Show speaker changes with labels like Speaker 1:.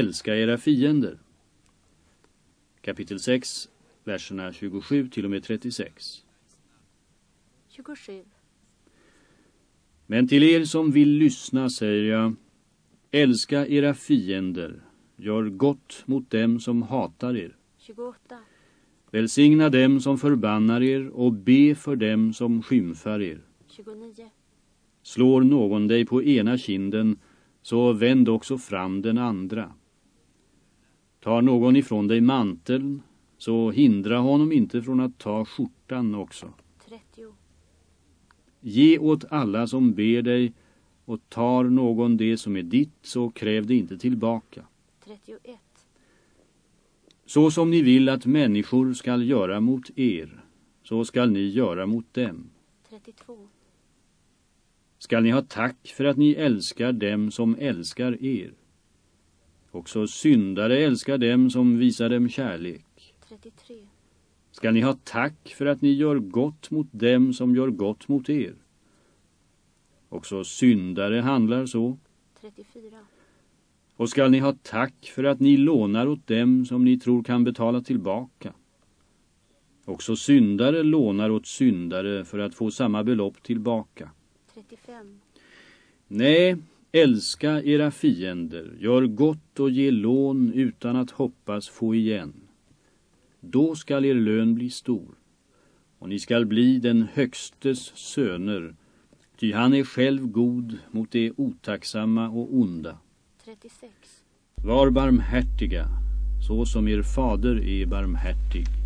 Speaker 1: Älska era fiender. Kapitel 6, verserna 27 till och med 36.
Speaker 2: 27.
Speaker 1: Men till er som vill lyssna säger jag, älska era fiender, gör gott mot dem som hatar er.
Speaker 2: 28.
Speaker 1: Välsigna dem som förbannar er och be för dem som skymfar er.
Speaker 2: 29.
Speaker 1: Slår någon dig på ena kinden, så vänd också fram den andra. Tar någon ifrån dig manteln, så hindra honom inte från att ta skjortan också.
Speaker 2: 30.
Speaker 1: Ge åt alla som ber dig och tar någon det som är ditt så kräv det inte tillbaka.
Speaker 2: 31.
Speaker 1: Så som ni vill att människor skall göra mot er, så skall ni göra mot dem.
Speaker 2: 32.
Speaker 1: Skall ni ha tack för att ni älskar dem som älskar er. Också syndare älskar dem som visar dem kärlek.
Speaker 2: 33.
Speaker 1: Skall ni ha tack för att ni gör gott mot dem som gör gott mot er. Också syndare handlar så.
Speaker 2: 34.
Speaker 1: Och skall ni ha tack för att ni lånar åt dem som ni tror kan betala tillbaka. Också syndare lånar åt syndare för att få samma belopp tillbaka.
Speaker 2: 35.
Speaker 1: Nej, älska era fiender, gör gott och ge lån utan att hoppas få igen. Då skall er lön bli stor, och ni skall bli den högstes söner, ty han är själv god mot det otacksamma och onda.
Speaker 2: 36.
Speaker 1: Var barmhärtiga, så som er fader är barmhärtig.